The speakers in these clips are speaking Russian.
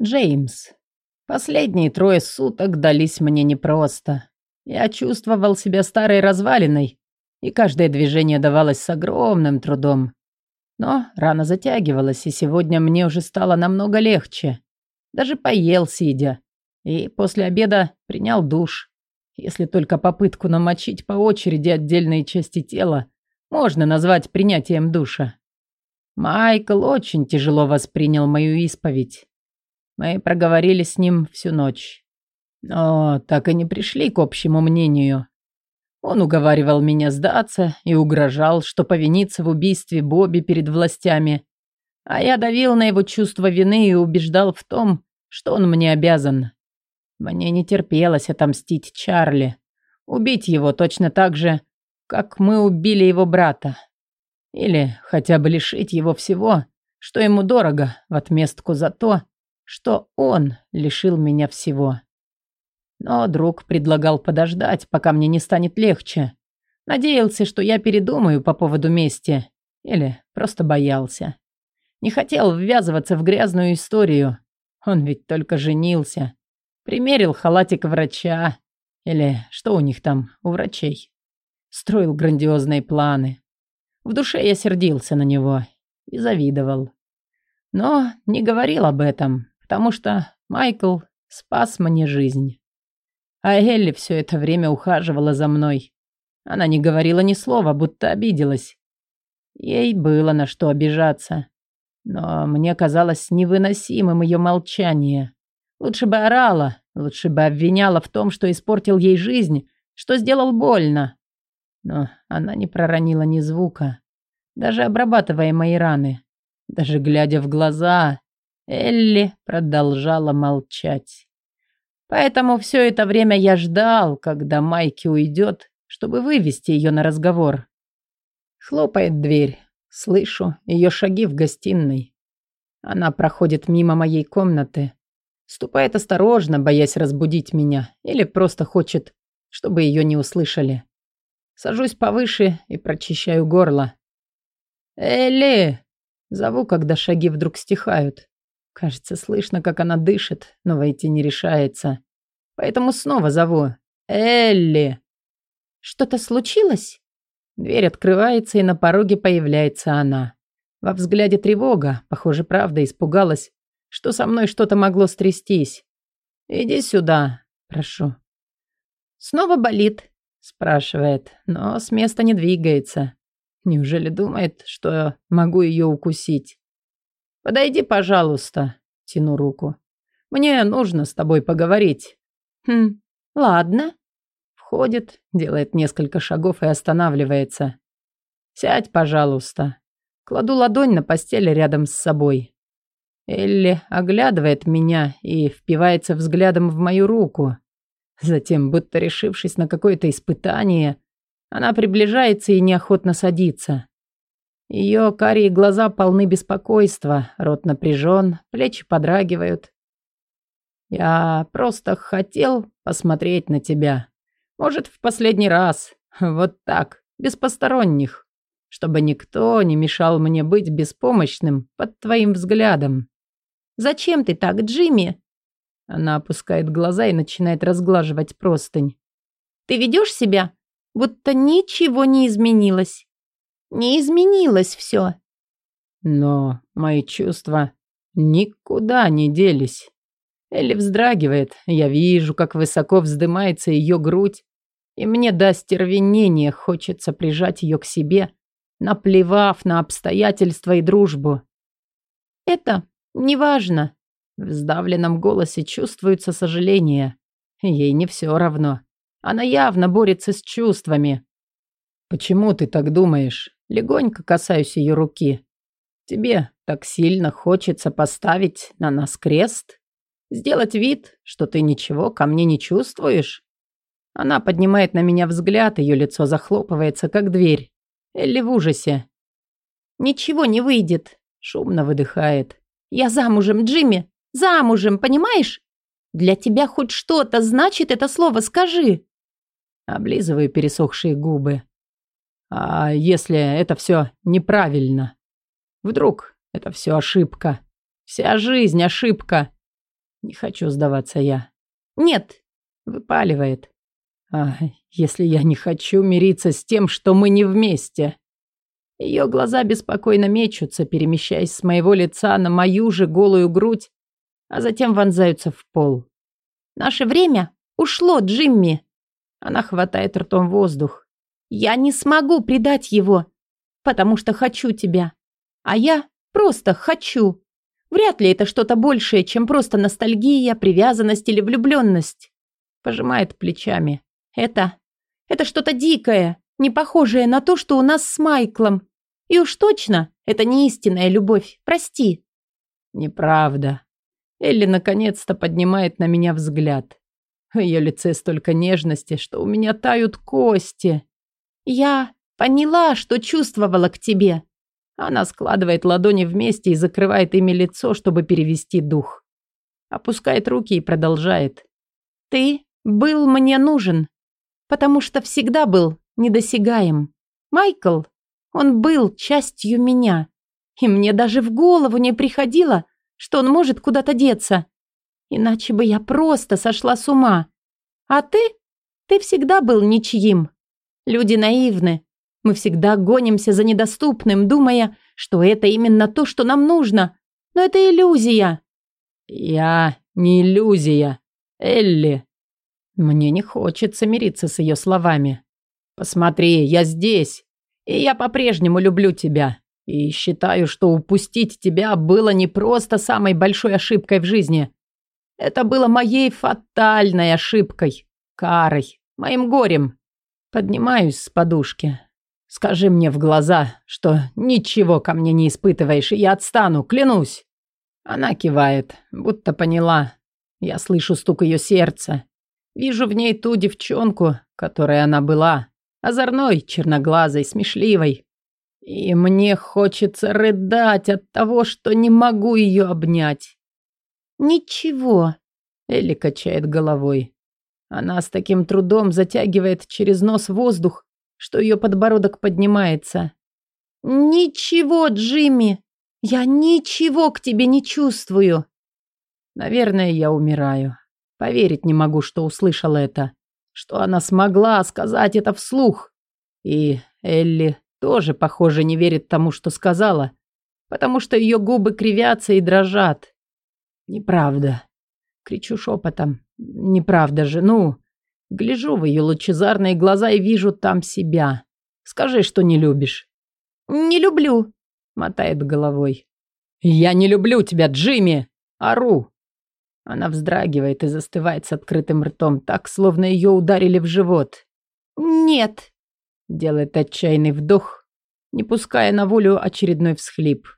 Джеймс. Последние трое суток дались мне непросто. Я чувствовал себя старой развалиной, и каждое движение давалось с огромным трудом. Но рана затягивалась, и сегодня мне уже стало намного легче. Даже поел, сидя. И после обеда принял душ. Если только попытку намочить по очереди отдельные части тела можно назвать принятием душа. Майкл очень тяжело воспринял мою исповедь. Мы проговорили с ним всю ночь. Но так и не пришли к общему мнению. Он уговаривал меня сдаться и угрожал, что повинится в убийстве Бобби перед властями. А я давил на его чувство вины и убеждал в том, что он мне обязан. Мне не терпелось отомстить Чарли. Убить его точно так же, как мы убили его брата. Или хотя бы лишить его всего, что ему дорого, в отместку за то, что он лишил меня всего. Но друг предлагал подождать, пока мне не станет легче. Надеялся, что я передумаю по поводу мести. Или просто боялся. Не хотел ввязываться в грязную историю. Он ведь только женился. Примерил халатик врача. Или что у них там, у врачей. Строил грандиозные планы. В душе я сердился на него и завидовал. Но не говорил об этом, потому что Майкл спас мне жизнь. А Элли все это время ухаживала за мной. Она не говорила ни слова, будто обиделась. Ей было на что обижаться. Но мне казалось невыносимым ее молчание. Лучше бы орала, лучше бы обвиняла в том, что испортил ей жизнь, что сделал больно. Но она не проронила ни звука, даже обрабатывая мои раны. Даже глядя в глаза, Элли продолжала молчать. Поэтому все это время я ждал, когда Майки уйдет, чтобы вывести ее на разговор. Хлопает дверь. Слышу ее шаги в гостиной. Она проходит мимо моей комнаты. Ступает осторожно, боясь разбудить меня, или просто хочет, чтобы ее не услышали. Сажусь повыше и прочищаю горло. «Элли!» Зову, когда шаги вдруг стихают. Кажется, слышно, как она дышит, но войти не решается. Поэтому снова зову. «Элли!» «Что-то случилось?» Дверь открывается, и на пороге появляется она. Во взгляде тревога, похоже, правда, испугалась, что со мной что-то могло стрястись. «Иди сюда, прошу». «Снова болит?» спрашивает, но с места не двигается. Неужели думает, что могу ее укусить? «Подойди, пожалуйста», — тяну руку. «Мне нужно с тобой поговорить». «Хм, ладно». Входит, делает несколько шагов и останавливается. «Сядь, пожалуйста». Кладу ладонь на постели рядом с собой. Элли оглядывает меня и впивается взглядом в мою руку. Затем, будто решившись на какое-то испытание, она приближается и неохотно садится. Ее карие глаза полны беспокойства, рот напряжен, плечи подрагивают. «Я просто хотел посмотреть на тебя. Может, в последний раз. Вот так, без посторонних. Чтобы никто не мешал мне быть беспомощным под твоим взглядом». «Зачем ты так, Джимми?» Она опускает глаза и начинает разглаживать простынь. «Ты ведешь себя, будто ничего не изменилось. Не изменилось все. Но мои чувства никуда не делись. Элли вздрагивает, я вижу, как высоко вздымается ее грудь, и мне до стервенения хочется прижать ее к себе, наплевав на обстоятельства и дружбу. Это неважно. В сдавленном голосе чувствуется сожаление. Ей не все равно. Она явно борется с чувствами. «Почему ты так думаешь?» Легонько касаюсь ее руки. «Тебе так сильно хочется поставить на нас крест? Сделать вид, что ты ничего ко мне не чувствуешь?» Она поднимает на меня взгляд, ее лицо захлопывается, как дверь. Элли в ужасе. «Ничего не выйдет», — шумно выдыхает. «Я замужем, Джимми, замужем, понимаешь? Для тебя хоть что-то значит это слово, скажи». Облизываю пересохшие губы. А если это все неправильно? Вдруг это все ошибка? Вся жизнь ошибка. Не хочу сдаваться я. Нет. Выпаливает. А если я не хочу мириться с тем, что мы не вместе? Ее глаза беспокойно мечутся, перемещаясь с моего лица на мою же голую грудь, а затем вонзаются в пол. Наше время ушло, Джимми. Она хватает ртом воздух. Я не смогу предать его, потому что хочу тебя. А я просто хочу. Вряд ли это что-то большее, чем просто ностальгия, привязанность или влюбленность. Пожимает плечами. Это... это что-то дикое, не похожее на то, что у нас с Майклом. И уж точно, это не истинная любовь. Прости. Неправда. Элли наконец-то поднимает на меня взгляд. В ее лице столько нежности, что у меня тают кости. Я поняла, что чувствовала к тебе. Она складывает ладони вместе и закрывает ими лицо, чтобы перевести дух. Опускает руки и продолжает. Ты был мне нужен, потому что всегда был недосягаем. Майкл он был частью меня. И мне даже в голову не приходило, что он может куда-то деться. Иначе бы я просто сошла с ума. А ты? Ты всегда был ничьим. Люди наивны. Мы всегда гонимся за недоступным, думая, что это именно то, что нам нужно. Но это иллюзия. Я не иллюзия. Элли. Мне не хочется мириться с ее словами. Посмотри, я здесь. И я по-прежнему люблю тебя. И считаю, что упустить тебя было не просто самой большой ошибкой в жизни. Это было моей фатальной ошибкой, карой, моим горем. Поднимаюсь с подушки. Скажи мне в глаза, что ничего ко мне не испытываешь, и я отстану, клянусь. Она кивает, будто поняла. Я слышу стук ее сердца. Вижу в ней ту девчонку, которой она была. Озорной, черноглазой, смешливой. И мне хочется рыдать от того, что не могу ее обнять. «Ничего», — Элли качает головой. Она с таким трудом затягивает через нос воздух, что ее подбородок поднимается. «Ничего, Джимми, я ничего к тебе не чувствую». Наверное, я умираю. Поверить не могу, что услышал это что она смогла сказать это вслух. И Элли тоже, похоже, не верит тому, что сказала, потому что ее губы кривятся и дрожат. Неправда. Кричу шепотом. Неправда же, ну. Гляжу в ее лучезарные глаза и вижу там себя. Скажи, что не любишь. Не люблю, мотает головой. Я не люблю тебя, Джимми. Ару. Она вздрагивает и застывает с открытым ртом, так, словно ее ударили в живот. «Нет!» Делает отчаянный вдох, не пуская на волю очередной всхлип.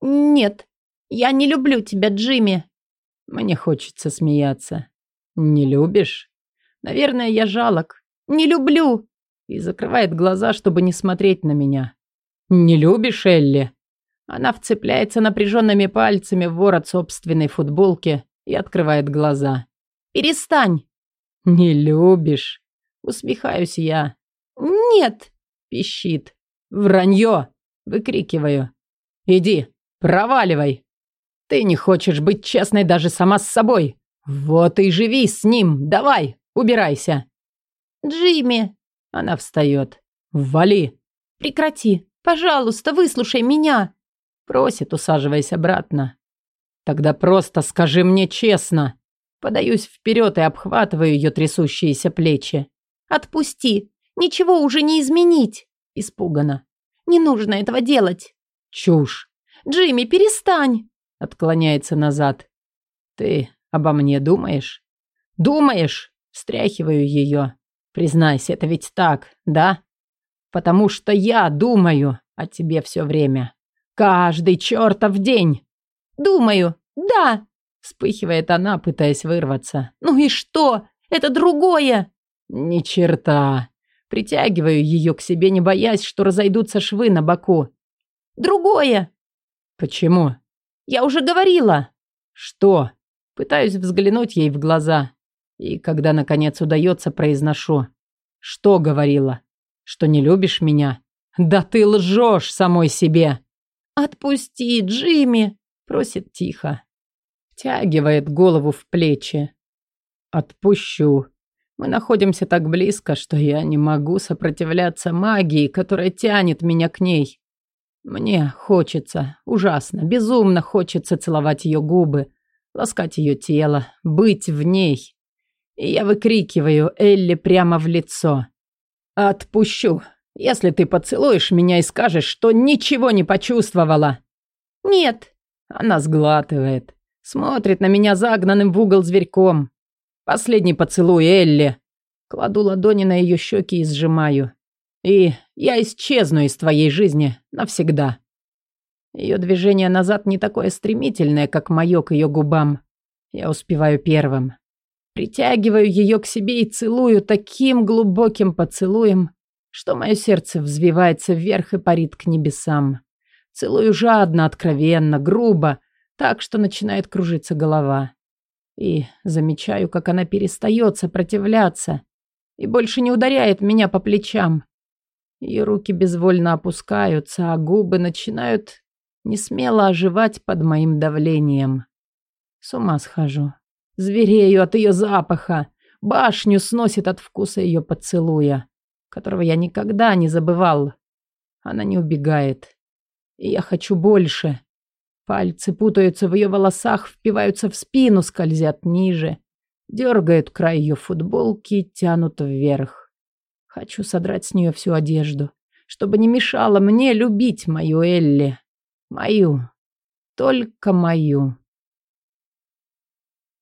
«Нет, я не люблю тебя, Джимми!» Мне хочется смеяться. «Не любишь?» «Наверное, я жалок». «Не люблю!» И закрывает глаза, чтобы не смотреть на меня. «Не любишь, Элли?» Она вцепляется напряженными пальцами в ворот собственной футболки и открывает глаза. «Перестань!» «Не любишь?» Усмехаюсь я. «Нет!» Пищит. «Вранье!» Выкрикиваю. «Иди, проваливай!» «Ты не хочешь быть честной даже сама с собой! Вот и живи с ним! Давай, убирайся!» «Джимми!» Она встает. «Вали!» «Прекрати! Пожалуйста, выслушай меня!» Просит, усаживаясь обратно. Тогда просто скажи мне честно. Подаюсь вперед и обхватываю ее трясущиеся плечи. Отпусти. Ничего уже не изменить. Испуганно. Не нужно этого делать. Чушь. Джимми, перестань. Отклоняется назад. Ты обо мне думаешь? Думаешь? Встряхиваю ее. Признайся, это ведь так, да? Потому что я думаю о тебе все время. Каждый чертов день. «Думаю, да!» Вспыхивает она, пытаясь вырваться. «Ну и что? Это другое!» «Ни черта!» Притягиваю ее к себе, не боясь, что разойдутся швы на боку. «Другое!» «Почему?» «Я уже говорила!» «Что?» Пытаюсь взглянуть ей в глаза. И когда, наконец, удается, произношу. «Что говорила? Что не любишь меня?» «Да ты лжешь самой себе!» «Отпусти, Джимми!» Просит тихо. втягивает голову в плечи. Отпущу. Мы находимся так близко, что я не могу сопротивляться магии, которая тянет меня к ней. Мне хочется, ужасно, безумно хочется целовать ее губы, ласкать ее тело, быть в ней. И я выкрикиваю Элли прямо в лицо. «Отпущу, если ты поцелуешь меня и скажешь, что ничего не почувствовала». «Нет». Она сглатывает, смотрит на меня загнанным в угол зверьком. Последний поцелуй, Элли. Кладу ладони на ее щеки и сжимаю. И я исчезну из твоей жизни навсегда. Ее движение назад не такое стремительное, как мое к ее губам. Я успеваю первым. Притягиваю ее к себе и целую таким глубоким поцелуем, что мое сердце взвивается вверх и парит к небесам. Целую жадно, откровенно, грубо, так что начинает кружиться голова. И замечаю, как она перестает сопротивляться и больше не ударяет меня по плечам. Ее руки безвольно опускаются, а губы начинают несмело оживать под моим давлением. С ума схожу. Зверею от ее запаха. Башню сносит от вкуса ее поцелуя, которого я никогда не забывал. Она не убегает. И я хочу больше. Пальцы путаются в ее волосах, впиваются в спину, скользят ниже, дергают край ее футболки тянут вверх. Хочу содрать с нее всю одежду, чтобы не мешало мне любить мою Элли. Мою. Только мою.